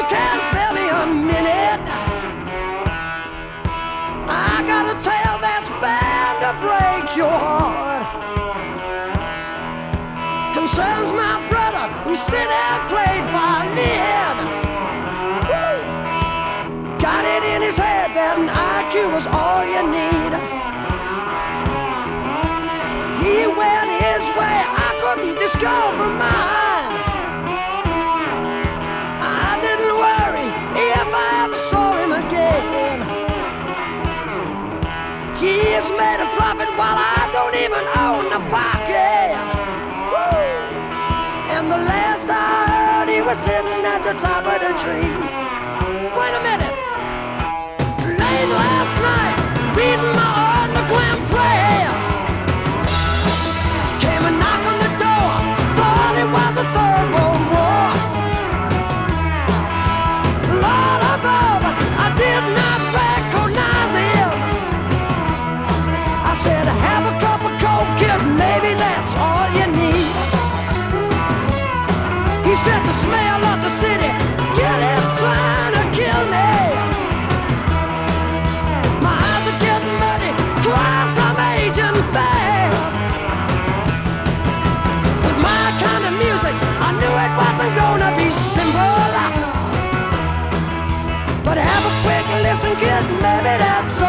you can spare me a minute, I got a tale that's bound to break your heart. Concerns my brother who stood out played violin. Got it in his head that an IQ was all you need. Don't even own pocket. And the last I heard, he was sitting at the top of the tree. Wait a minute. Late last night, reading my underground prayers. Came a knock on the door, thought it was a third world war. Lord above, I did not recognize him. I said, have a kid, maybe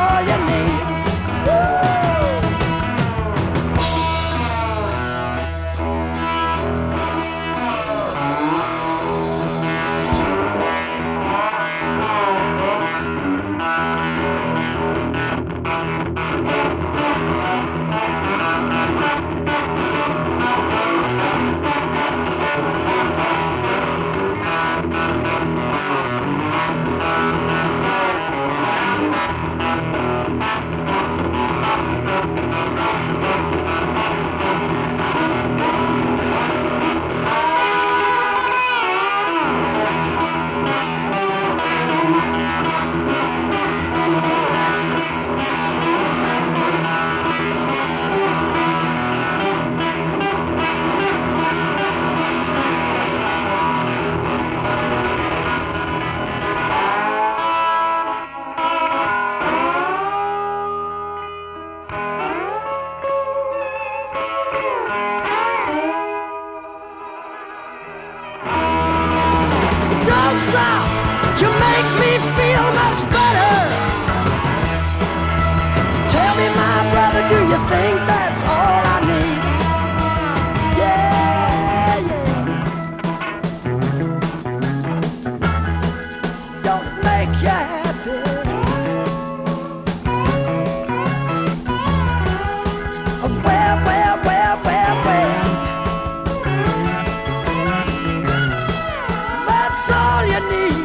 Stop, you need.